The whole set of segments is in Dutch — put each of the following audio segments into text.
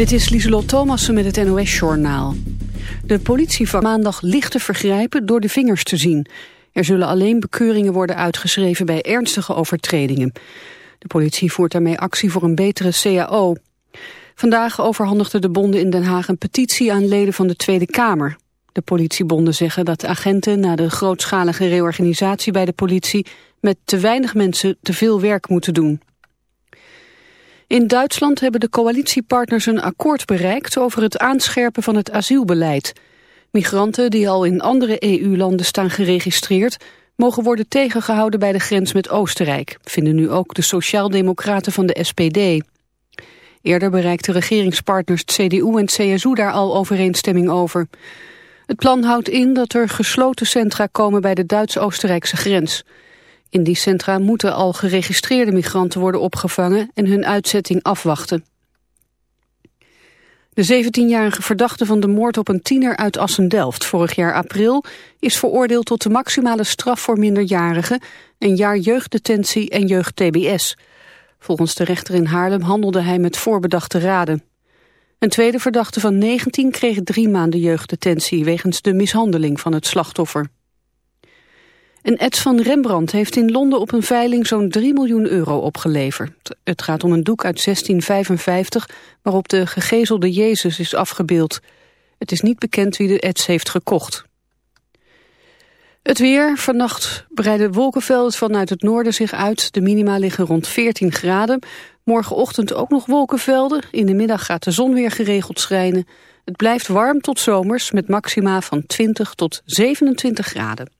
Dit is Lieselot Thomassen met het NOS-journaal. De politie van maandag lichte vergrijpen door de vingers te zien. Er zullen alleen bekeuringen worden uitgeschreven bij ernstige overtredingen. De politie voert daarmee actie voor een betere CAO. Vandaag overhandigden de bonden in Den Haag een petitie aan leden van de Tweede Kamer. De politiebonden zeggen dat agenten na de grootschalige reorganisatie bij de politie met te weinig mensen te veel werk moeten doen. In Duitsland hebben de coalitiepartners een akkoord bereikt over het aanscherpen van het asielbeleid. Migranten die al in andere EU-landen staan geregistreerd... mogen worden tegengehouden bij de grens met Oostenrijk... vinden nu ook de sociaaldemocraten van de SPD. Eerder bereikten regeringspartners CDU en CSU daar al overeenstemming over. Het plan houdt in dat er gesloten centra komen bij de Duits-Oostenrijkse grens... In die centra moeten al geregistreerde migranten worden opgevangen en hun uitzetting afwachten. De 17-jarige verdachte van de moord op een tiener uit Assendelft vorig jaar april is veroordeeld tot de maximale straf voor minderjarigen, een jaar jeugddetentie en jeugd-TBS. Volgens de rechter in Haarlem handelde hij met voorbedachte raden. Een tweede verdachte van 19 kreeg drie maanden jeugddetentie wegens de mishandeling van het slachtoffer. Een ets van Rembrandt heeft in Londen op een veiling zo'n 3 miljoen euro opgeleverd. Het gaat om een doek uit 1655 waarop de gegezelde Jezus is afgebeeld. Het is niet bekend wie de ets heeft gekocht. Het weer. Vannacht breiden wolkenvelden vanuit het noorden zich uit. De minima liggen rond 14 graden. Morgenochtend ook nog wolkenvelden. In de middag gaat de zon weer geregeld schijnen. Het blijft warm tot zomers met maxima van 20 tot 27 graden.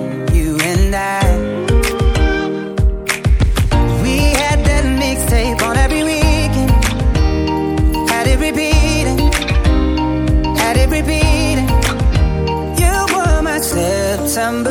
September.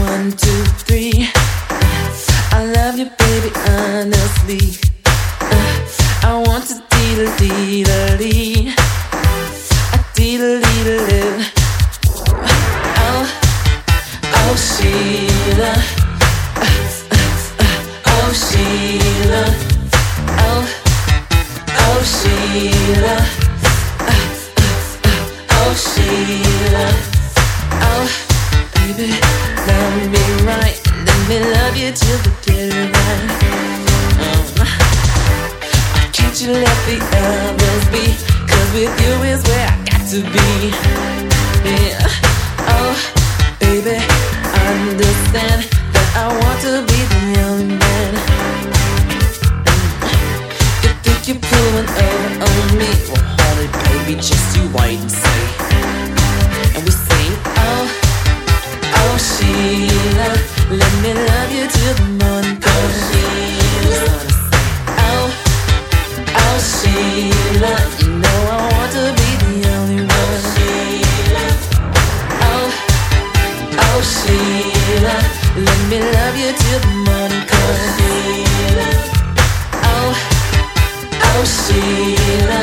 one, two, three. I love you, baby, honestly. Uh, I want to dee dee dee a dee dee dee uh, Oh, oh Sheila, uh, uh, oh Sheila, oh, oh Sheila, oh Sheila, oh baby, love me right, let me love you till the dead of. Um, can't you let the others be? Cause with you is where I got to be. Yeah. Oh, baby, understand that I want to be the only man. You think you're pulling over on me? Well, honey, baby, just you wait and see. Let me love you till the morning comes. Oh, Oh Sheila, you know I want to be the only one. Oh, oh Sheila, let me love you till the morning comes. Oh, oh Sheila,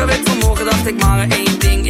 wakker werd vanmorgen, dacht ik maar één ding.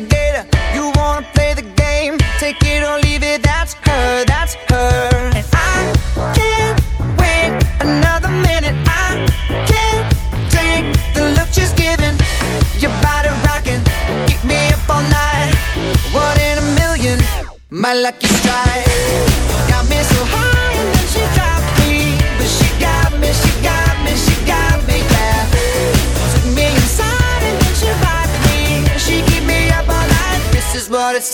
alligator. You wanna play the game? Take it or leave it. That's her. That's her. And I can't wait another minute. I can't take the look she's giving. Your body rocking, keep me up all night. One in a million, my lucky strike.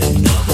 Not enough.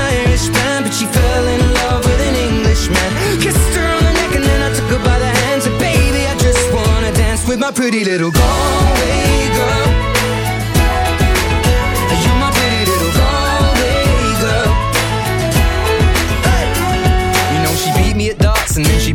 pretty little Galway girl.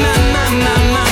my, my, my, my.